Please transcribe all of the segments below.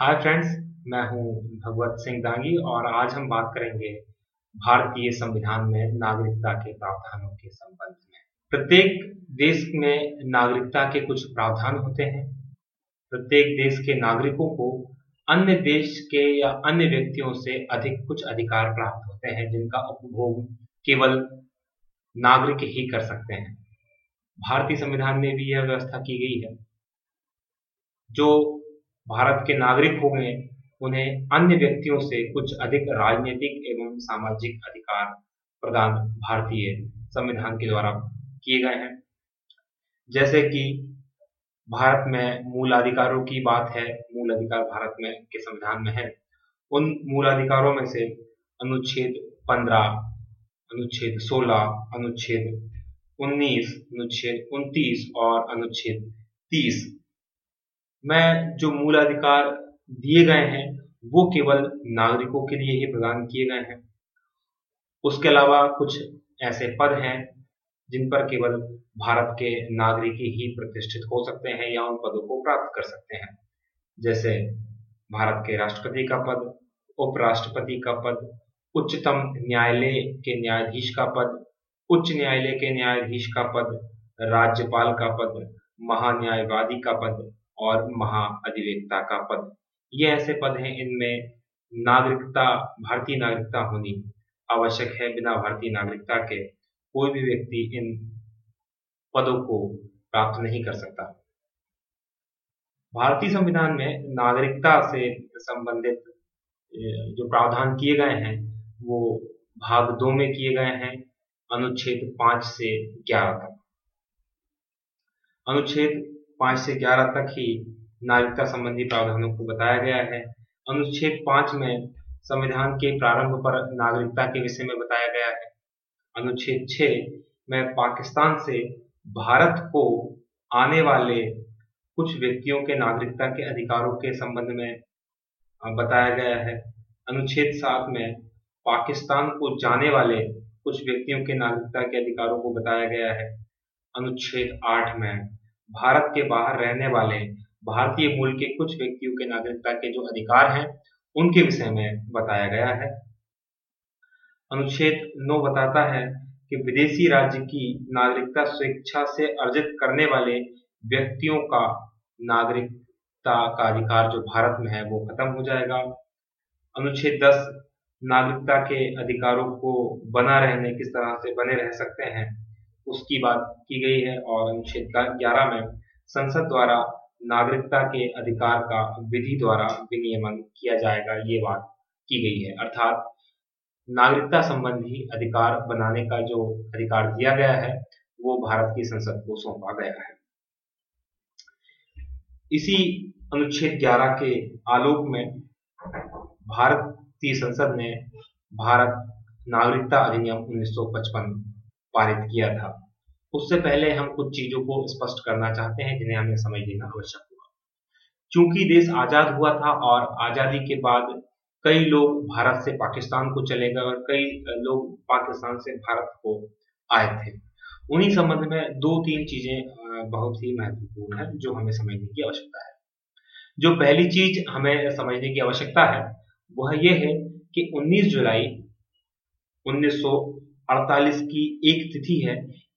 Hi friends मैं हूँ भगवत सिंह दांगी और आज हम बात करेंगे भारतीय संविधान में नागरिकता के प्रावधानों के संबंध में। प्रत्येक देश में नागरिकता के कुछ प्रावधान होते हैं। प्रत्येक देश के नागरिकों को अन्य देश के या अन्य व्यक्तियों से अधिक कुछ अधिकार प्राप्त होते हैं, जिनका उपभोग केवल नागरिक ही कर सकते हैं। भारतीय संविधान में भी यह व्यवस्था की गई है। जो भारत के नागरिक होंगे उन्हें अन्य व्यक्तियों से कुछ अधिक राजनीतिक एवं सामाजिक अधिकार प्रदान भारतीय संविधान के द्वारा किए गए हैं। जैसे कि भारत में मूल अधिकारों की बात है मूल अधिकार भारत में के संविधान में है। उन मूल अधिकारों में से अनुच्छेद 15, अनुच्छेद 16, अनुच्छेद 19, अनुच्छेद 29 और अनुच्छेद 30 में जो मूल अधिकार दिए गए हैं, वो केवल नागरिकों के लिए ही प्रदान किए गए हैं। उसके अलावा कुछ ऐसे पद हैं, जिन पर केवल भारत के नागरिक ही प्रतिष्ठित हो सकते हैं या उन पदों को प्राप्त कर सकते हैं। जैसे भारत के राष्ट्रपति का पद, उपराष्ट्रपति का पद, उच्चतम न्यायालय के न्यायाधीश का पद, उच्च न्यायालय के न्यायाधीश का पद, राज्यपाल का पद, महान्यायवादी का पद और महाअधिवेक्ता का पद। ये ऐसे पद हैं इनमें नागरिकता, भारतीय नागरिकता होनी आवश्यक है बिना भारतीय नागरिकता के। कोई भी व्यक्ति इन पदों को प्राप्त नहीं कर सकता। भारतीय संविधान में नागरिकता से संबंधित जो प्रावधान किए गए हैं, वो भाग दो में किए गए हैं, अनुच्छेद पाँच से ग्यारह तक। अनुच्छेद पाँच से ग्यारह तक ही नागरिकता संबंधी प्रावधानों को बताया गया है। अनुच्छेद पाँच में संविधान के प्रारंभ पर नागरिकता के विषय में बताया गया है। अनुच्छेद छ में पाकिस्तान से भारत को आने वाले कुछ व्यक्तियों के नागरिकता के अधिकारों के संबंध में बताया गया है। अनुच्छेद सात में पाकिस्तान को जाने वाले कुछ व्यक्तियों के नागरिकता के अधिकारों को बताया गया है। अनुच्छेद आठ में भारत के बाहर रहने वाले भारतीय मूल के कुछ व्यक्तियों के नागरिकता के जो अधिकार हैं, उनके विषय में बताया गया है। अनुच्छेद नौ बताता है कि विदेशी राज्य की नागरिकता स्वेच्छा से अर्जित करने वाले व्यक्तियों का नागरिकता का अधिकार जो भारत में है, वो खत्म हो जाएगा। अनुच्छेद दस, नागरिकता के अधिकारों को बना रहने, किस तरह से बने रह सकते हैं? उसकी बात की गई है और अनुच्छेद ग्यारह में संसद द्वारा नागरिकता के अधिकार का विधि द्वारा विनियमन किया जाएगा, ये बात की गई है। अर्थात नागरिकता संबंधी अधिकार बनाने का जो अधिकार दिया गया है, वो भारत की संसद को सौंपा गया है। इसी अनुच्छेद 11 के आलोक में भारतीय संसद ने भारत नागरिकता अधिनियम 1955 पारित किया था। उससे पहले हम कुछ चीज़ों को स्पष्ट करना चाहते हैं जिन्हें हमें समझ लेना आवश्यक हुआ। चूँकि देश आज़ाद हुआ था और आज़ादी के बाद कई लोग भारत से पाकिस्तान को चले गए और कई लोग पाकिस्तान से भारत को आए थे। उन्हीं संबंध में दो तीन चीज़ें बहुत ही महत्वपूर्ण है जो हमें समझने की आवश्यकता है। जो पहली चीज़ हमें समझने की आवश्यकता है, वह यह है कि 19 जुलाई 1948 की एक तिथि है।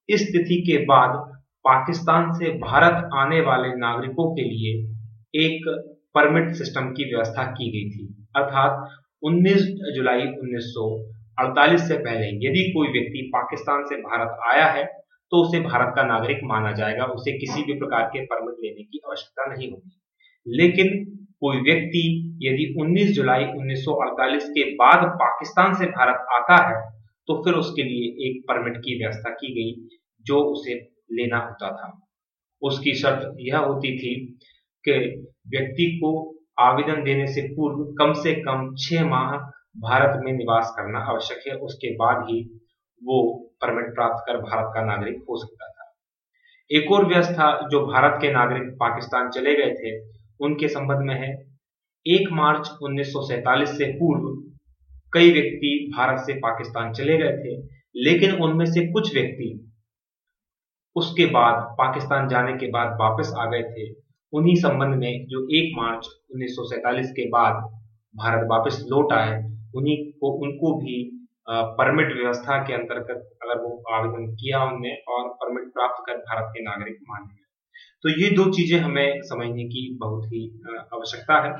इस तिथि के बाद पाकिस्तान से भारत आने वाले नागरिकों के लिए एक परमिट सिस्टम की व्यवस्था की गई थी। अर्थात 19 जुलाई 1948 से पहले यदि कोई व्यक्ति पाकिस्तान से भारत आया है तो उसे भारत का नागरिक माना जाएगा। उसे किसी भी प्रकार के परमिट लेने की आवश्यकता नहीं होगी। लेकिन कोई व्यक्ति यदि 19 जुलाई 1948 के बाद पाकिस्तान से भारत आता है तो फिर उसके लिए एक परमिट की व्यवस्था की गई, जो उसे लेना होता था। उसकी शर्त यह होती थी कि व्यक्ति को आवेदन देने से पूर्व कम से कम छह माह भारत में निवास करना आवश्यक है। उसके बाद ही वो परमिट प्राप्त कर भारत का नागरिक हो सकता था। एक और व्यवस्था जो भारत के नागरिक पाकिस्तान चले गए थे, उनके संबंध में है। एक मार्च उन्नीस सौ सैंतालीस से पूर्व कई व्यक्ति भारत से पाकिस्तान चले गए थे, लेकिन उनमें से कुछ व्यक्ति उसके बाद पाकिस्तान जाने के बाद वापस आ गए थे। उन्हीं संबंध में जो 1 मार्च उन्नीस के बाद भारत वापस लौट आए, उन्हीं को, उनको भी परमिट व्यवस्था के अंतर्गत अगर वो आवेदन किया उनने और परमिट प्राप्त कर भारत के नागरिक माने तो ये दो चीज़ें हमें समझने की बहुत ही आवश्यकता है।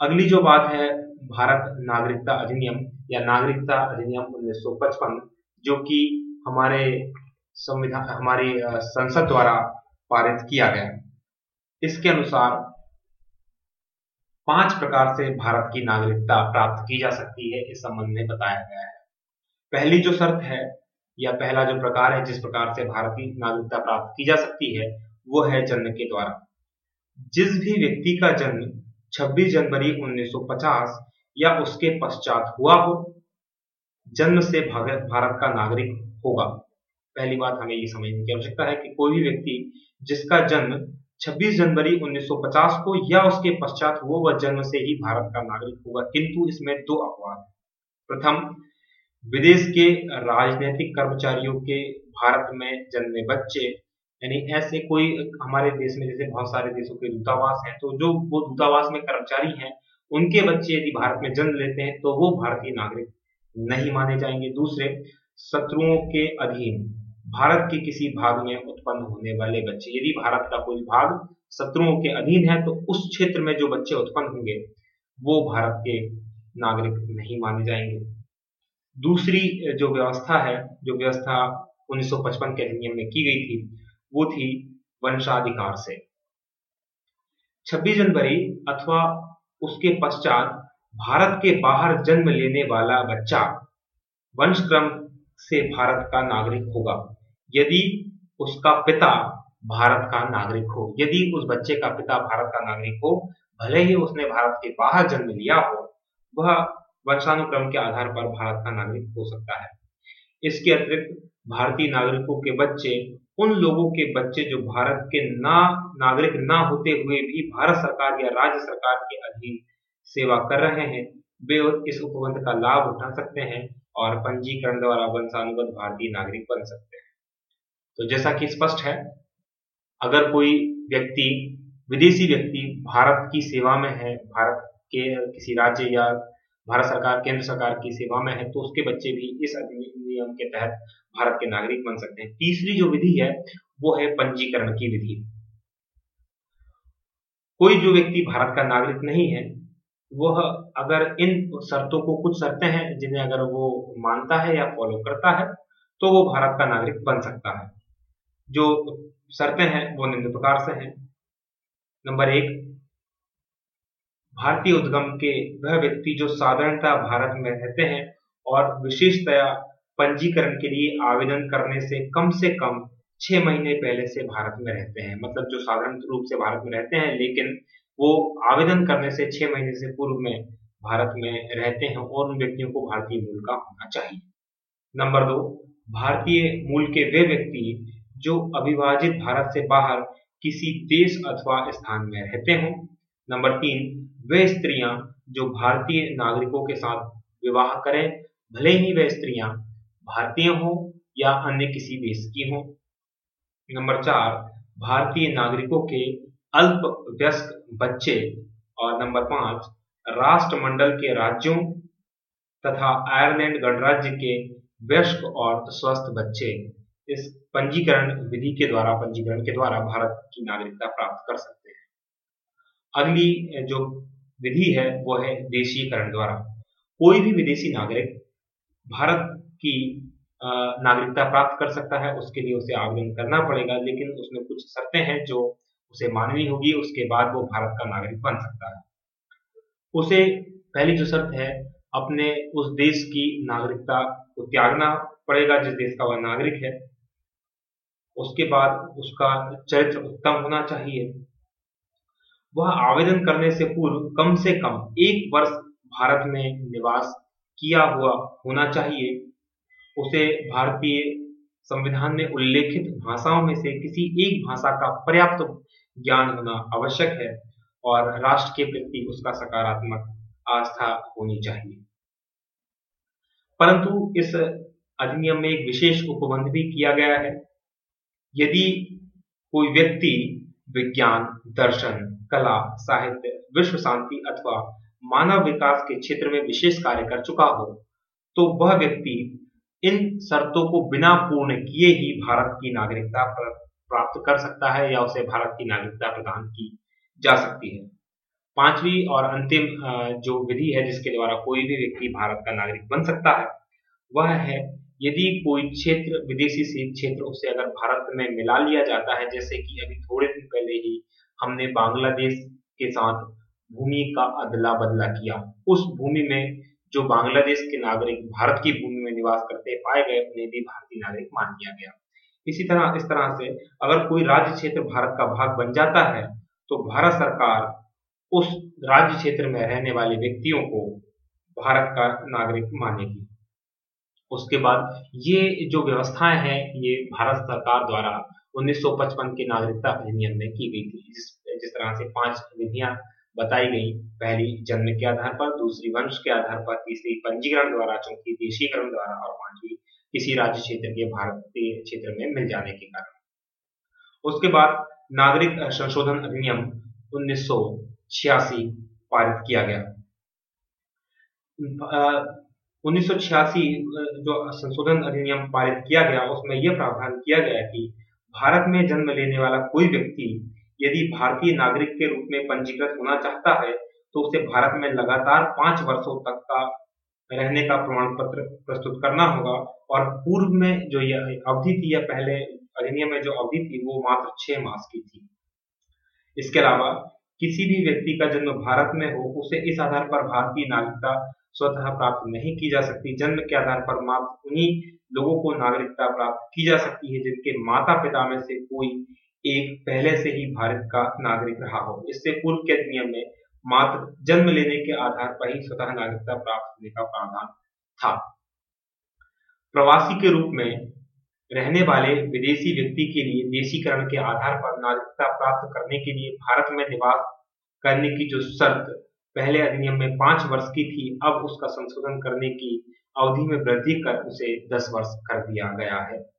अगली जो बात है, भारत नागरिकता अधिनियम या नागरिकता अधिनियम 1955 जो कि हमारे संविधान हमारी संसद द्वारा पारित किया गया। इसके अनुसार पाँच प्रकार से भारत की नागरिकता प्राप्त की जा सकती है, इस संबंध में बताया गया है। पहली जो शर्त है, या पहला जो प्रकार है, जिस प्रकार से भारतीय नागरिकता प्राप्त की जा सकती है, वो है जन्म के द्वारा। जिस भी व्यक्ति का जन्म 26 जनवरी 1950 या उसके पश्चात हुआ हो, जन्म से भारत का नागरिक होगा। पहली बात हमें ये समझने की आवश्यकता है कि कोई भी व्यक्ति जिसका जन्म 26 जनवरी 1950 को या उसके पश्चात हुआ वह जन्म से ही भारत का नागरिक होगा। किंतु इसमें दो अपवाद प्रथम, विदेश के राजनीतिक कर्मचारियों के भारत में जन्मे बच्चे यानी ऐसे कोई हमारे देश में, जैसे बहुत सारे देशों के दूतावास हैं तो जो वो दूतावास में कर्मचारी हैं, उनके बच्चे यदि भारत में जन्म लेते हैं तो वो भारतीय नागरिक नहीं माने जाएँगे। दूसरे, शत्रुओं के अधीन भारत के किसी भाग में उत्पन्न होने वाले बच्चे, यदि भारत का कोई भाग शत्रुओं के अधीन है तो उस क्षेत्र में जो बच्चे उत्पन्न होंगे, वो भारत के नागरिक नहीं माने जाएँगे। दूसरी, जो व्यवस्था है, जो व्यवस्था 1955 के अधिनियम में की गई थी वो थी वंशाधिकार से। 26 जनवरी अथवा उसके पश्चात भारत के बाहर जन्म लेने वाला बच्चा वंशक्रम से भारत का नागरिक होगा। यदि उसका पिता भारत का नागरिक हो, यदि उस बच्चे का पिता भारत का नागरिक हो, भले ही उसने भारत के बाहर जन्म लिया हो, वह वंशानुक्रम के आधार पर भारत का नागरिक हो सकता है। इसके अतिरिक्त भारतीय नागरिकों के बच्चे उन लोगों के बच्चे जो भारत के ना, नागरिक ना होते हुए भी भारत सरकार या राज्य सरकार के अधीन सेवा कर रहे हैं, वे इस उपबंध का लाभ उठा सकते हैं और पंजीकरण द्वारा वंशानुगत भारतीय नागरिक बन सकते हैं। तो जैसा कि स्पष्ट है, अगर कोई व्यक्ति, विदेशी व्यक्ति भारत की सेवा में है, भारत के किसी राज्य या भारत सरकार, केंद्र सरकार की सेवा में है तो उसके बच्चे भी इस अधिनियम के तहत भारत के नागरिक बन सकते हैं। तीसरी जो विधि है, वो है पंजीकरण की विधि। कोई जो व्यक्ति भारत का नागरिक नहीं है, वह अगर इन शर्तों को कुछ शर्तें हैं, जिन्हें अगर वो मानता है या फॉलो करता है तो वो भारत का नागरिक बन सकता है। जो शर्तें हैं, वो निम्न प्रकार से हैं। नंबर एक भारतीय उद्गम के वह व्यक्ति जो साधारणतः भारत में रहते हैं और विशेषतया पंजीकरण के लिए आवेदन करने से कम से कम छह महीने पहले से भारत में रहते हैं। मतलब जो साधारण रूप से भारत में रहते हैं, लेकिन वो आवेदन करने से छह महीने से पूर्व में भारत में रहते हैं और उन व्यक्तियों को भारतीय मूल का होना चाहिए। नंबर दो, भारतीय मूल के वे व्यक्ति जो अविभाजित भारत से बाहर किसी देश अथवा स्थान में रहते हों नंबर तीन, वे स्त्रियाँ जो भारतीय नागरिकों के साथ विवाह करें, भले ही वे स्त्रियाँ भारतीय हों या अन्य किसी देश की हों। नंबर चार, भारतीय नागरिकों के अल्प व्यस्क बच्चे। और नंबर पाँच, राष्ट्रमंडल के राज्यों तथा आयरलैंड गणराज्य के वयस्क और स्वस्थ बच्चे। इस पंजीकरण विधि के द्वारा, पंजीकरण के द्वारा भारत की नागरिकता प्राप्त कर सकते अगली जो विधि है, वो है देशीकरण द्वारा। कोई भी विदेशी नागरिक भारत की नागरिकता प्राप्त कर सकता है, उसके लिए उसे आवेदन करना पड़ेगा, लेकिन उसमें कुछ शर्तें हैं जो उसे माननी होगी, उसके बाद वो भारत का नागरिक बन सकता है। उसे पहली जो शर्त है, अपने उस देश की नागरिकता को त्यागना पड़ेगा, जिस देश का वह नागरिक है। उसके बाद उसका चरित्र उत्तम होना चाहिए। वह आवेदन करने से पूर्व कम से कम एक वर्ष भारत में निवास किया हुआ होना चाहिए। उसे भारतीय संविधान में उल्लेखित भाषाओं में से किसी एक भाषा का पर्याप्त ज्ञान होना आवश्यक है और राष्ट्र के प्रति उसका सकारात्मक आस्था होनी चाहिए। परंतु इस अधिनियम में एक विशेष उपबंध भी किया गया है। यदि कोई व्यक्ति विज्ञान, दर्शन कला, साहित्य, विश्व शांति अथवा मानव विकास के क्षेत्र में विशेष कार्य कर चुका हो तो वह व्यक्ति इन शर्तों को बिना पूर्ण किए ही भारत की नागरिकता प्राप्त कर सकता है या उसे भारत की नागरिकता प्रदान की जा सकती है। पांचवी और अंतिम जो विधि है जिसके द्वारा कोई भी व्यक्ति भारत का नागरिक बन सकता है, वह है यदि कोई क्षेत्र, विदेशी क्षेत्र उसे अगर भारत में मिला लिया जाता है, जैसे कि अभी थोड़े दिन पहले ही हमने बांग्लादेश के साथ भूमि का अदला बदला किया। उस भूमि में जो बांग्लादेश के नागरिक भारत की भूमि में निवास करते पाए गए, उन्हें भी भारतीय नागरिक मान लिया गया। इसी तरह, इस तरह से अगर कोई राज्य क्षेत्र भारत का भाग बन जाता है तो भारत सरकार उस राज्य क्षेत्र में रहने वाले व्यक्तियों को भारत का नागरिक मानेगी। उसके बाद ये जो व्यवस्थाएँ हैं, ये भारत सरकार द्वारा 1955 के नागरिकता अधिनियम में की गई थी। जिस जिस तरह से पाँच विधियाँ बताई गई, पहली जन्म के आधार पर, दूसरी वंश के आधार पर, तीसरी पंजीकरण द्वारा, चौथी देशीकरण द्वारा और पांचवी किसी राज्य क्षेत्र के भारतीय क्षेत्र में मिल जाने के कारण। उसके बाद नागरिक संशोधन अधिनियम उन्नीस सौ छियासी पारित किया गया। उन्नीस सौ छियासी जो संशोधन अधिनियम पारित किया गया, उसमें यह प्रावधान किया गया कि भारत में जन्म लेने वाला कोई व्यक्ति यदि भारतीय नागरिक के रूप में पंजीकृत होना चाहता है तो उसे भारत में लगातार पाँच वर्षों तक का रहने का प्रमाण पत्र प्रस्तुत करना होगा। और पूर्व में जो यह अवधि थी, या पहले अधिनियम में जो अवधि थी, वो मात्र छह मास की थी। इसके अलावा किसी भी व्यक्ति का जन्म भारत में हो, उसे इस आधार पर भारतीय नागरिकता स्वतः प्राप्त नहीं की जा सकती। जन्म के आधार पर मात्र उन्हीं लोगों को नागरिकता प्राप्त की जा सकती है, जिनके माता पिता में से कोई एक पहले से ही भारत का नागरिक रहा हो। इससे पूर्व के नियम में मात्र जन्म लेने के आधार पर ही स्वतः नागरिकता प्राप्त होने का प्रावधान था। प्रवासी के रूप में रहने वाले विदेशी व्यक्ति के लिए देशीकरण के आधार पर नागरिकता प्राप्त करने के लिए भारत में निवास करने की जो शर्त पहले अधिनियम में पाँच वर्ष की थी, अब उसका संशोधन करने की अवधि में वृद्धि कर उसे दस वर्ष कर दिया गया है।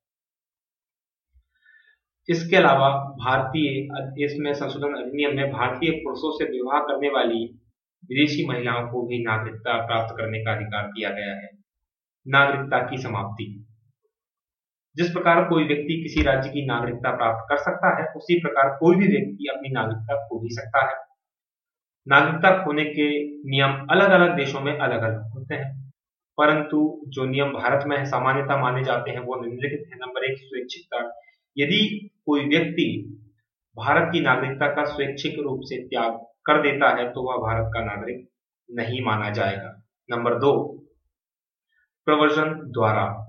इसके अलावा भारतीय, इसमें संशोधन अधिनियम में भारतीय पुरुषों से विवाह करने वाली विदेशी महिलाओं को भी नागरिकता प्राप्त करने का अधिकार दिया गया है। नागरिकता की समाप्ति। जिस प्रकार कोई व्यक्ति किसी राज्य की नागरिकता प्राप्त कर सकता है, उसी प्रकार कोई भी व्यक्ति अपनी नागरिकता खो भी सकता है। नागरिकता खोने के नियम अलग अलग देशों में अलग अलग होते हैं। परंतु जो नियम भारत में सामान्यता माने जाते हैं, वो निम्नलिखित है। नंबर एक स्वैच्छिकता यदि कोई व्यक्ति भारत की नागरिकता का स्वैच्छिक रूप से त्याग कर देता है तो वह भारत का नागरिक नहीं माना जाएगा। नंबर दो, प्रवर्जन द्वारा।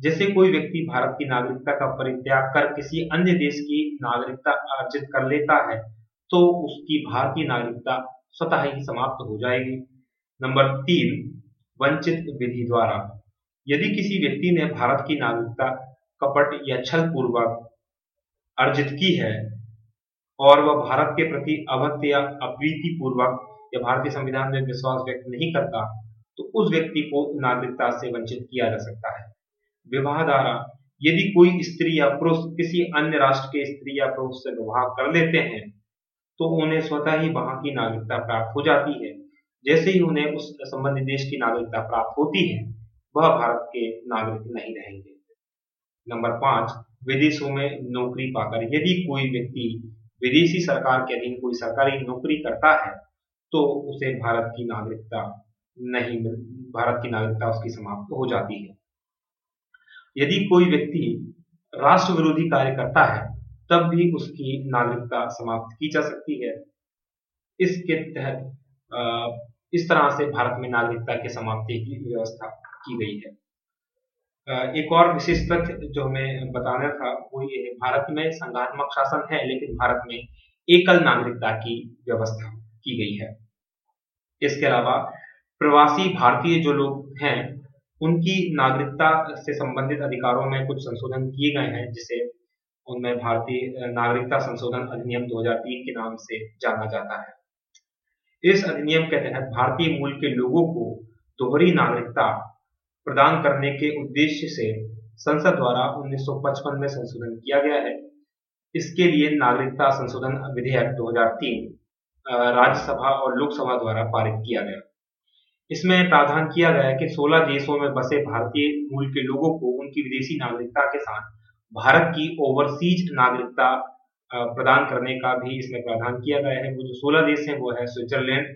जैसे कोई व्यक्ति भारत की नागरिकता का परित्याग कर किसी अन्य देश की नागरिकता अर्जित कर लेता है तो उसकी भारतीय नागरिकता स्वतः ही समाप्त हो जाएगी। नंबर तीन, वंचित विधि द्वारा। यदि किसी व्यक्ति ने भारत की नागरिकता कपट या छल पूर्वक अर्जित की है और वह भारत के प्रति अवध या अप्रीति पूर्वक या भारतीय संविधान में विश्वास व्यक्त नहीं करता तो उस व्यक्ति को नागरिकता से वंचित किया जा सकता है। विवाह द्वारा यदि कोई स्त्री या पुरुष किसी अन्य राष्ट्र के स्त्री या पुरुष से विवाह कर लेते हैं तो उन्हें स्वतः ही वहाँ की नागरिकता प्राप्त हो जाती है। जैसे ही उन्हें उस संबंधित देश की नागरिकता प्राप्त होती है, वह भारत के नागरिक नहीं रहेंगे। नंबर पाँच, विदेशों में नौकरी पाकर यदि कोई व्यक्ति विदेशी सरकार के अधीन कोई सरकारी नौकरी करता है तो उसे भारत की नागरिकता नहीं भारत की नागरिकता उसकी समाप्त हो जाती है। यदि कोई व्यक्ति राष्ट्र विरोधी कार्य करता है तब भी उसकी नागरिकता समाप्त की जा सकती है। इसके तहत इस तरह से भारत में नागरिकता के समाप्ति की व्यवस्था की गई है। एक और विशेष तथ्य जो हमें बताना था, वो ये है, भारत में संघात्मक शासन है, लेकिन भारत में एकल नागरिकता की व्यवस्था की गई है। इसके अलावा, प्रवासी भारतीय जो लोग हैं, उनकी नागरिकता से संबंधित अधिकारों में कुछ संशोधन किए गए हैं, जिसे उनमें भारतीय नागरिकता संशोधन अधिनियम 2003 के नाम से जाना जाता है। इस अधिनियम के तहत भारतीय मूल के लोगों को दोहरी नागरिकता प्रदान करने के उद्देश्य से संसद द्वारा 1955 में संशोधन किया गया है। इसके लिए नागरिकता संशोधन विधेयक 2003 राज्यसभा और लोकसभा द्वारा पारित किया गया। इसमें प्रावधान किया गया कि 16 देशों में बसे भारतीय मूल के लोगों को उनकी विदेशी नागरिकता के साथ भारत की ओवरसीज नागरिकता प्रदान करने का भी इसमें प्रावधान किया गया है। वो जो 16 देश हैं, वो है स्विट्जरलैंड,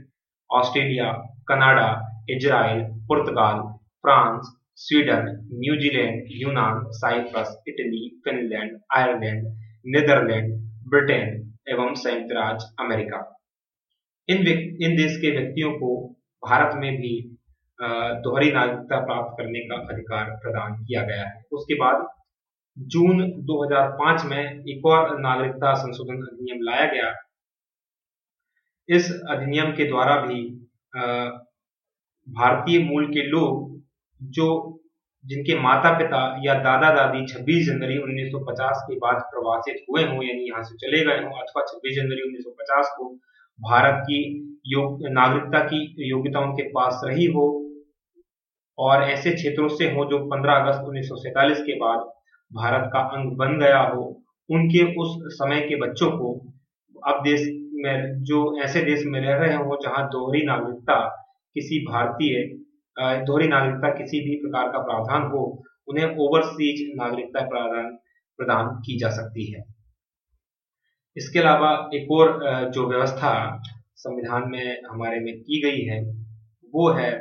ऑस्ट्रेलिया, कनाडा, इजराइल, पुर्तगाल, फ्रांस, स्वीडन, न्यूजीलैंड, यूनान, Cyprus, Italy, Finland, Ireland, Netherland, Britain एवं संयुक्त राज्य अमेरिका। इन इन देश के व्यक्तियों को भारत में भी दोहरी नागरिकता प्राप्त करने का अधिकार प्रदान किया गया है। उसके बाद जून 2005 में एक और नागरिकता संशोधन अधिनियम लाया गया। इस अधिनियम के द्वारा भी भारतीय मूल के लोग जो, जिनके माता पिता या दादा दादी 26 जनवरी 1950 के बाद प्रवासित हुए हों, यानी यहाँ से चले गए हों, अथवा 26 जनवरी 1950 को भारत की योग, नागरिकता की योग्यता उनके पास रही हो, और ऐसे क्षेत्रों से हो जो 15 अगस्त उन्नीस के बाद भारत का अंग बन गया हो, उनके उस समय के बच्चों को, अब देश में, जो ऐसे देश में रह रहे हो जहाँ दोहरी नागरिकता किसी भारतीय दोहरी नागरिकता किसी भी प्रकार का प्रावधान हो, उन्हें ओवरसीज नागरिकता प्रदान प्रदान की जा सकती है। इसके अलावा एक और जो व्यवस्था संविधान में, हमारे में की गई है, वो है,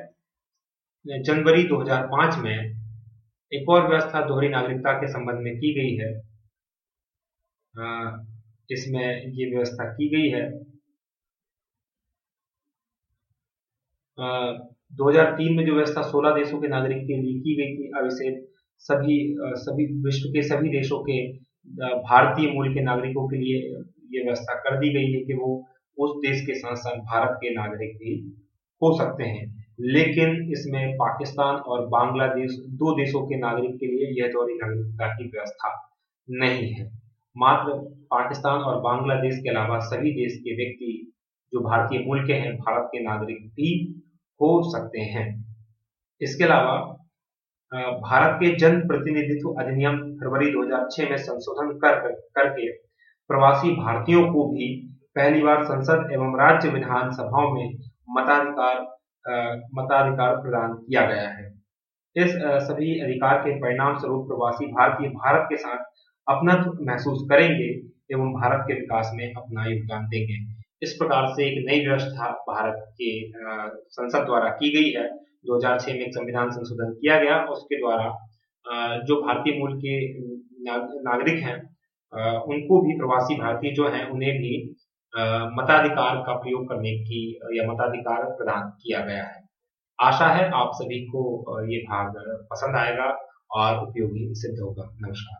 जनवरी 2005 में एक और व्यवस्था दोहरी नागरिकता के संबंध में की गई है। इसमें ये व्यवस्था की गई है। 2003 में जो व्यवस्था 16 देशों के नागरिक के लिए की गई थी, अब इसे सभी सभी विश्व के, सभी देशों के भारतीय मूल के नागरिकों के लिए ये व्यवस्था कर दी गई है कि वो उस देश के साथ साथ भारत के नागरिक भी हो सकते हैं। लेकिन इसमें पाकिस्तान और बांग्लादेश, दो देशों के नागरिक के लिए यह दोहरी नागरिकता की व्यवस्था नहीं है। मात्र पाकिस्तान और बांग्लादेश के अलावा सभी देश के व्यक्ति जो भारतीय मूल के हैं, भारत के नागरिक भी हो सकते हैं। इसके अलावा भारत के जन प्रतिनिधित्व अधिनियम फरवरी 2006 में संशोधन कर, करके प्रवासी भारतीयों को भी पहली बार संसद एवं राज्य विधानसभाओं में मताधिकार मताधिकार प्रदान किया गया है। इस सभी अधिकार के परिणाम स्वरूप प्रवासी भारतीय भारत के साथ अपना महसूस करेंगे एवं भारत के विकास में अपना योगदान देंगे। इस प्रकार से एक नई व्यवस्था भारत के संसद द्वारा की गई है। 2006 में एक संविधान संशोधन किया गया। उसके द्वारा जो भारतीय मूल के नागरिक हैं उनको भी प्रवासी भारतीय जो हैं, उन्हें भी मताधिकार का प्रयोग करने की, या मताधिकार प्रदान किया गया है। आशा है आप सभी को ये भाग पसंद आएगा और उपयोगी सिद्ध होगा। नमस्कार।